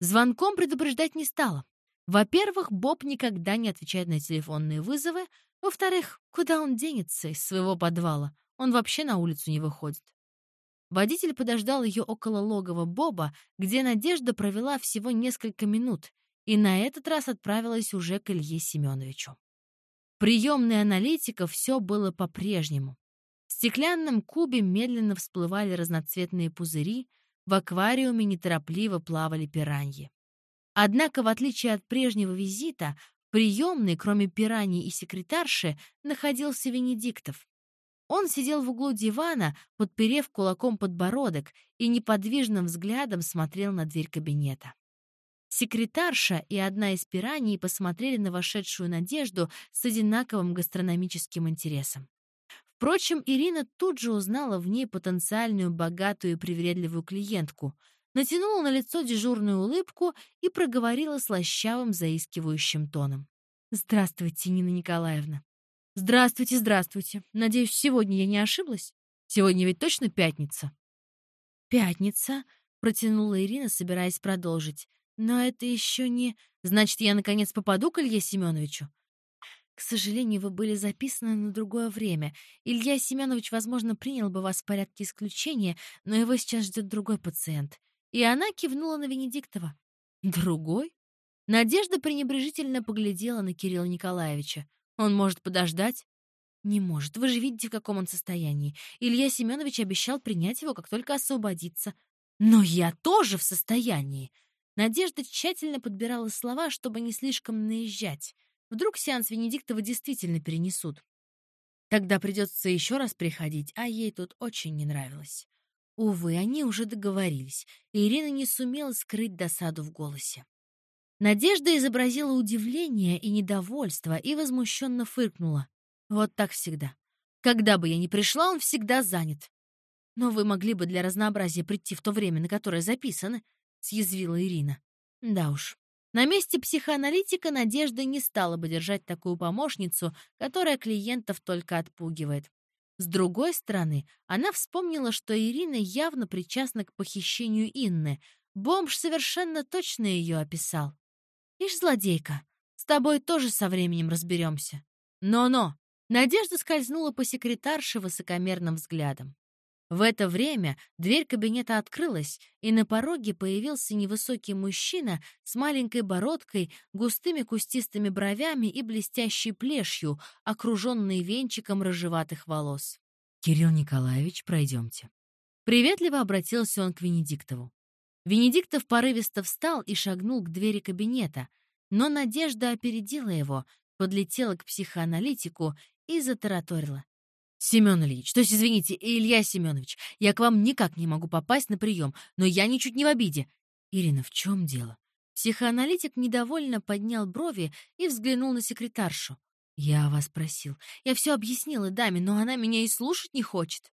Звонком предупреждать не стала. Во-первых, Боб никогда не отвечает на телефонные вызовы. Во-вторых, куда он денется из своего подвала? Он вообще на улицу не выходит. Водитель подождал ее около логова Боба, где Надежда провела всего несколько минут, и на этот раз отправилась уже к Илье Семеновичу. Приемной аналитика все было по-прежнему. В стеклянном кубе медленно всплывали разноцветные пузыри, в аквариуме неторопливо плавали пираньи. Однако, в отличие от прежнего визита, в приемной, кроме пираний и секретарши, находился Венедиктов. Он сидел в углу дивана, подперев кулаком подбородок, и неподвижным взглядом смотрел на дверь кабинета. Секретарша и одна из пираний посмотрели на вошедшую Надежду с одинаковым гастрономическим интересом. Впрочем, Ирина тут же узнала в ней потенциальную богатую и привередливую клиентку, натянула на лицо дежурную улыбку и проговорила слащавым заискивающим тоном. «Здравствуйте, Нина Николаевна». «Здравствуйте, здравствуйте. Надеюсь, сегодня я не ошиблась? Сегодня ведь точно пятница?» «Пятница», — протянула Ирина, собираясь продолжить. Но это еще не... Значит, я наконец попаду к Илье Семеновичу? К сожалению, вы были записаны на другое время. Илья Семенович, возможно, принял бы вас в порядке исключения, но его сейчас ждет другой пациент. И она кивнула на Венедиктова. Другой? Надежда пренебрежительно поглядела на Кирилла Николаевича. Он может подождать? Не может. Вы же видите, в каком он состоянии. Илья Семенович обещал принять его, как только освободится. Но я тоже в состоянии. Надежда тщательно подбирала слова, чтобы не слишком наезжать. Вдруг сеанс Венедиктова действительно перенесут. Тогда придется еще раз приходить, а ей тут очень не нравилось. Увы, они уже договорились, и Ирина не сумела скрыть досаду в голосе. Надежда изобразила удивление и недовольство и возмущенно фыркнула. Вот так всегда. Когда бы я ни пришла, он всегда занят. Но вы могли бы для разнообразия прийти в то время, на которое записаны, съязвила Ирина. Да уж. На месте психоаналитика Надежда не стала бы держать такую помощницу, которая клиентов только отпугивает. С другой стороны, она вспомнила, что Ирина явно причастна к похищению Инны. Бомж совершенно точно ее описал. «Ишь, злодейка, с тобой тоже со временем разберемся». «Но-но!» Надежда скользнула по секретарше высокомерным взглядом. В это время дверь кабинета открылась, и на пороге появился невысокий мужчина с маленькой бородкой, густыми кустистыми бровями и блестящей плешью, окруженный венчиком рыжеватых волос. «Кирилл Николаевич, пройдемте». Приветливо обратился он к Венедиктову. Венедиктов порывисто встал и шагнул к двери кабинета, но Надежда опередила его, подлетела к психоаналитику и затараторила. «Семен Ильич, то есть, извините, Илья Семенович, я к вам никак не могу попасть на прием, но я ничуть не в обиде». «Ирина, в чем дело?» Психоаналитик недовольно поднял брови и взглянул на секретаршу. «Я вас просил. Я все объяснила даме, но она меня и слушать не хочет».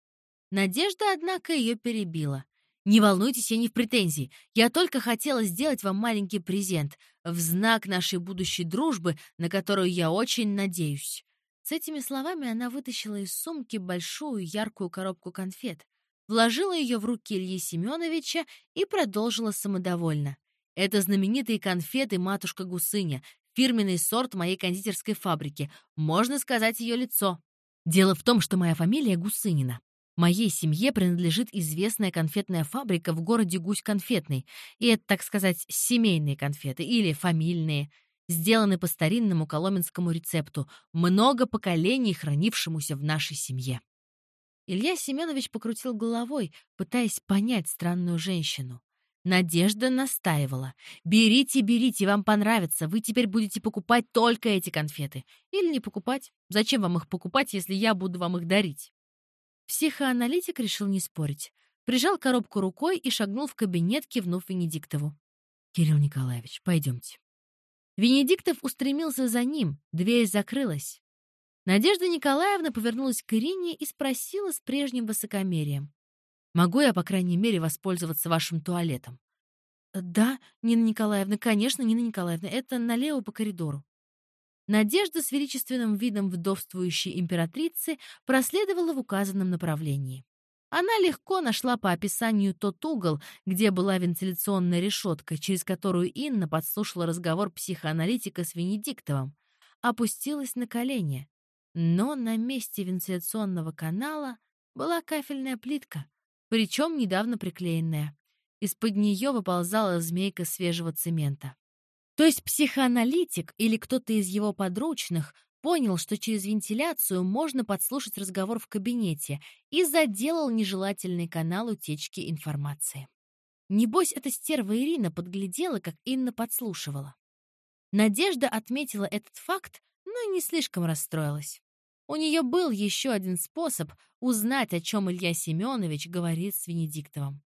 Надежда, однако, ее перебила. «Не волнуйтесь, я не в претензии. Я только хотела сделать вам маленький презент в знак нашей будущей дружбы, на которую я очень надеюсь». С этими словами она вытащила из сумки большую яркую коробку конфет, вложила ее в руки Ильи Семеновича и продолжила самодовольно. «Это знаменитые конфеты «Матушка Гусыня», фирменный сорт моей кондитерской фабрики, можно сказать, ее лицо. Дело в том, что моя фамилия Гусынина. Моей семье принадлежит известная конфетная фабрика в городе Гусь-Конфетный, и это, так сказать, семейные конфеты или фамильные – сделаны по старинному коломенскому рецепту, много поколений хранившемуся в нашей семье. Илья Семенович покрутил головой, пытаясь понять странную женщину. Надежда настаивала. «Берите, берите, вам понравится. Вы теперь будете покупать только эти конфеты. Или не покупать. Зачем вам их покупать, если я буду вам их дарить?» Психоаналитик решил не спорить. Прижал коробку рукой и шагнул в кабинет, кивнув Венедиктову. «Кирилл Николаевич, пойдемте». Венедиктов устремился за ним, дверь закрылась. Надежда Николаевна повернулась к Ирине и спросила с прежним высокомерием. «Могу я, по крайней мере, воспользоваться вашим туалетом?» «Да, Нина Николаевна, конечно, Нина Николаевна, это налево по коридору». Надежда с величественным видом вдовствующей императрицы проследовала в указанном направлении. Она легко нашла по описанию тот угол, где была вентиляционная решетка, через которую Инна подслушала разговор психоаналитика с Венедиктовым. Опустилась на колени. Но на месте вентиляционного канала была кафельная плитка, причем недавно приклеенная. Из-под нее выползала змейка свежего цемента. То есть психоаналитик или кто-то из его подручных понял, что через вентиляцию можно подслушать разговор в кабинете и заделал нежелательный канал утечки информации. Небось, эта стерва Ирина подглядела, как Инна подслушивала. Надежда отметила этот факт, но не слишком расстроилась. У нее был еще один способ узнать, о чем Илья Семенович говорит с Венедиктовым.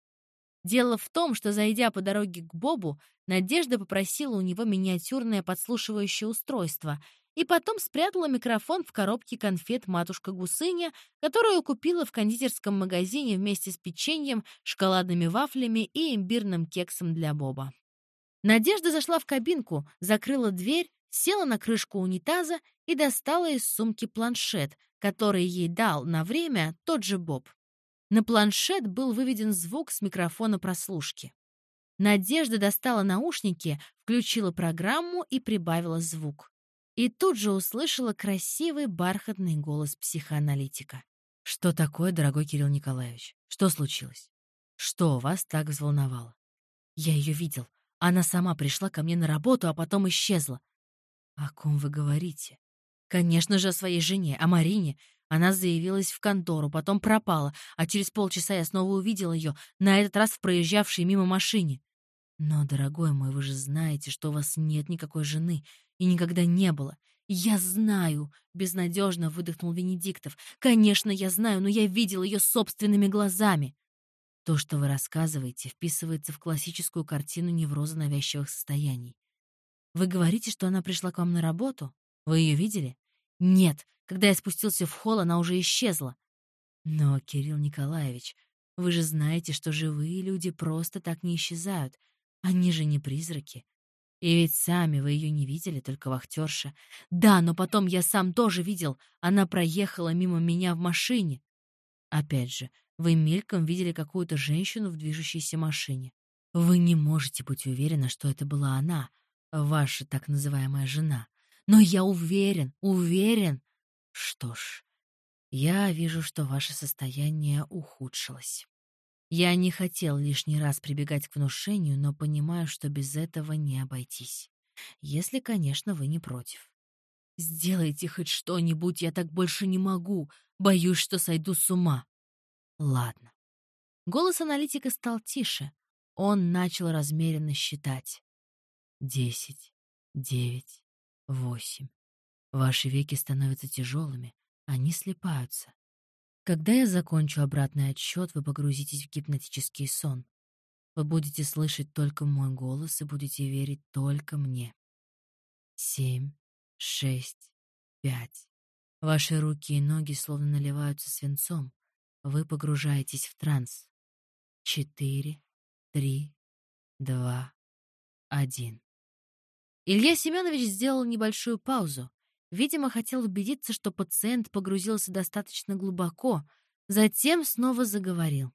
Дело в том, что, зайдя по дороге к Бобу, Надежда попросила у него миниатюрное подслушивающее устройство и потом спрятала микрофон в коробке конфет «Матушка Гусыня», которую купила в кондитерском магазине вместе с печеньем, шоколадными вафлями и имбирным кексом для Боба. Надежда зашла в кабинку, закрыла дверь, села на крышку унитаза и достала из сумки планшет, который ей дал на время тот же Боб. На планшет был выведен звук с микрофона прослушки. Надежда достала наушники, включила программу и прибавила звук. И тут же услышала красивый бархатный голос психоаналитика. «Что такое, дорогой Кирилл Николаевич? Что случилось? Что вас так взволновало? Я ее видел. Она сама пришла ко мне на работу, а потом исчезла. О ком вы говорите? Конечно же, о своей жене, о Марине. Она заявилась в контору, потом пропала, а через полчаса я снова увидел ее, на этот раз в проезжавшей мимо машине. Но, дорогой мой, вы же знаете, что у вас нет никакой жены и никогда не было. Я знаю, безнадежно выдохнул Венедиктов. Конечно, я знаю, но я видел ее собственными глазами. То, что вы рассказываете, вписывается в классическую картину невроза навязчивых состояний. Вы говорите, что она пришла к вам на работу? Вы ее видели? Нет, когда я спустился в холл, она уже исчезла. Но, Кирилл Николаевич, вы же знаете, что живые люди просто так не исчезают. Они же не призраки. И ведь сами вы ее не видели, только вахтерша. Да, но потом я сам тоже видел. Она проехала мимо меня в машине. Опять же, вы мельком видели какую-то женщину в движущейся машине. Вы не можете быть уверены, что это была она, ваша так называемая жена. Но я уверен, уверен. Что ж, я вижу, что ваше состояние ухудшилось. Я не хотел лишний раз прибегать к внушению, но понимаю, что без этого не обойтись. Если, конечно, вы не против. Сделайте хоть что-нибудь, я так больше не могу. Боюсь, что сойду с ума. Ладно. Голос аналитика стал тише. Он начал размеренно считать. Десять, девять, Восемь. Ваши веки становятся тяжелыми, они слепаются. Когда я закончу обратный отсчет, вы погрузитесь в гипнотический сон. Вы будете слышать только мой голос и будете верить только мне. Семь, шесть, пять. Ваши руки и ноги словно наливаются свинцом. Вы погружаетесь в транс. Четыре, три, два, один. Илья Семенович сделал небольшую паузу. Видимо, хотел убедиться, что пациент погрузился достаточно глубоко, затем снова заговорил.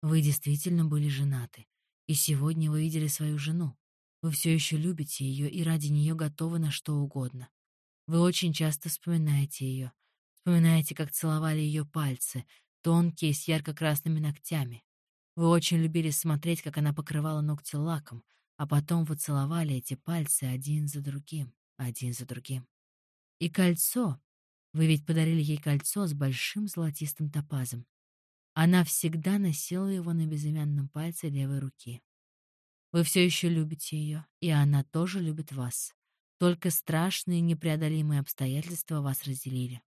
«Вы действительно были женаты, и сегодня вы видели свою жену. Вы все еще любите ее и ради нее готовы на что угодно. Вы очень часто вспоминаете ее. Вспоминаете, как целовали ее пальцы, тонкие, с ярко-красными ногтями. Вы очень любили смотреть, как она покрывала ногти лаком, а потом вы целовали эти пальцы один за другим, один за другим. И кольцо. Вы ведь подарили ей кольцо с большим золотистым топазом. Она всегда носила его на безымянном пальце левой руки. Вы все еще любите ее, и она тоже любит вас. Только страшные непреодолимые обстоятельства вас разделили.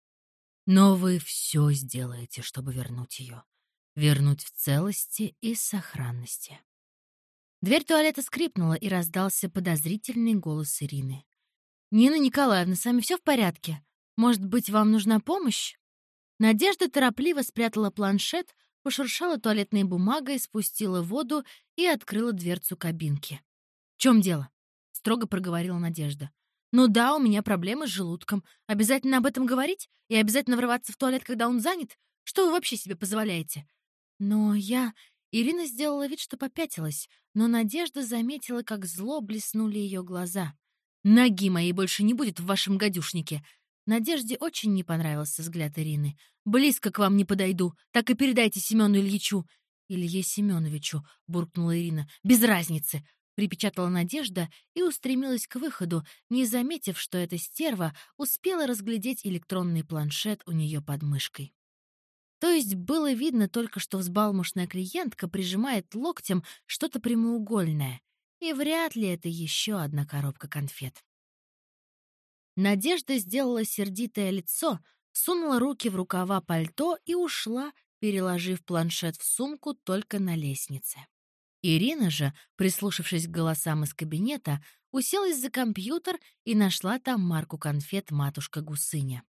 Но вы все сделаете, чтобы вернуть ее. Вернуть в целости и сохранности. Дверь туалета скрипнула, и раздался подозрительный голос Ирины. «Нина Николаевна, с вами все в порядке? Может быть, вам нужна помощь?» Надежда торопливо спрятала планшет, пошуршала туалетной бумагой, спустила воду и открыла дверцу кабинки. «В чем дело?» — строго проговорила Надежда. Ну да, у меня проблемы с желудком. Обязательно об этом говорить? И обязательно врываться в туалет, когда он занят? Что вы вообще себе позволяете? Но я... Ирина сделала вид, что попятилась, но Надежда заметила, как зло блеснули ее глаза. «Ноги моей больше не будет в вашем гадюшнике!» Надежде очень не понравился взгляд Ирины. «Близко к вам не подойду, так и передайте Семену Ильичу». «Илье Семеновичу», — буркнула Ирина. «Без разницы припечатала Надежда и устремилась к выходу, не заметив, что эта стерва успела разглядеть электронный планшет у нее под мышкой. То есть было видно только, что взбалмошная клиентка прижимает локтем что-то прямоугольное, и вряд ли это еще одна коробка конфет. Надежда сделала сердитое лицо, сунула руки в рукава пальто и ушла, переложив планшет в сумку только на лестнице. Ирина же, прислушавшись к голосам из кабинета, уселась за компьютер и нашла там марку конфет «Матушка Гусыня».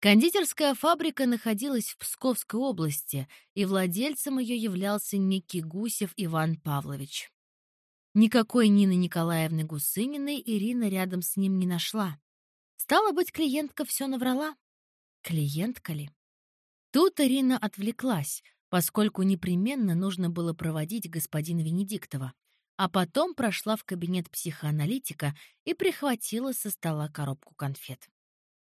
Кондитерская фабрика находилась в Псковской области, и владельцем ее являлся некий Гусев Иван Павлович. Никакой Нины Николаевны Гусыниной Ирина рядом с ним не нашла. Стало быть, клиентка все наврала. Клиентка ли? Тут Ирина отвлеклась, поскольку непременно нужно было проводить господина Венедиктова, а потом прошла в кабинет психоаналитика и прихватила со стола коробку конфет.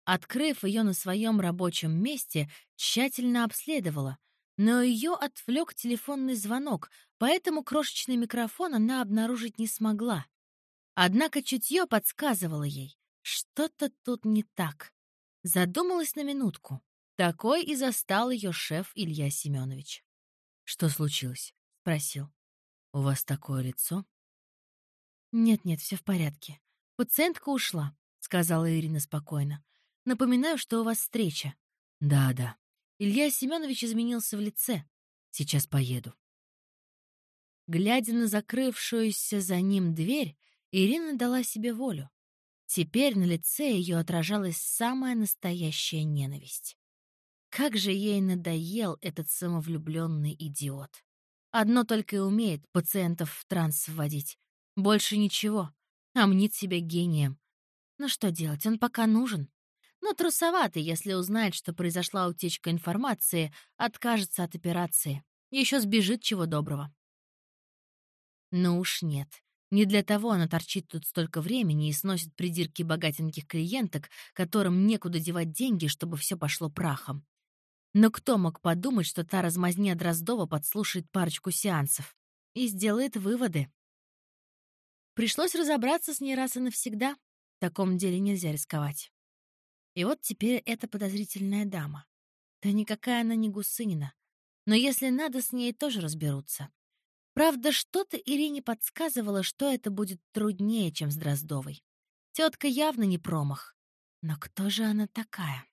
Открыв ее на своем рабочем месте, тщательно обследовала, но ее отвлек телефонный звонок, поэтому крошечный микрофон она обнаружить не смогла. Однако чутье подсказывало ей, что-то тут не так. Задумалась на минутку. Такой и застал ее шеф Илья Семенович. «Что случилось?» — спросил. «У вас такое лицо?» «Нет-нет, все в порядке. Пациентка ушла», — сказала Ирина спокойно. «Напоминаю, что у вас встреча». «Да-да». Илья Семенович изменился в лице. «Сейчас поеду». Глядя на закрывшуюся за ним дверь, Ирина дала себе волю. Теперь на лице ее отражалась самая настоящая ненависть. Как же ей надоел этот самовлюбленный идиот. Одно только и умеет пациентов в транс вводить. Больше ничего. А мнит себя гением. Ну что делать, он пока нужен. Но трусоватый, если узнает, что произошла утечка информации, откажется от операции. Еще сбежит чего доброго. Ну уж нет. Не для того она торчит тут столько времени и сносит придирки богатеньких клиенток, которым некуда девать деньги, чтобы все пошло прахом. Но кто мог подумать, что та размазня Дроздова подслушает парочку сеансов и сделает выводы? Пришлось разобраться с ней раз и навсегда. В таком деле нельзя рисковать. И вот теперь эта подозрительная дама. Да никакая она не Гусынина. Но если надо, с ней тоже разберутся. Правда, что-то Ирине подсказывало, что это будет труднее, чем с Дроздовой. Тетка явно не промах. Но кто же она такая?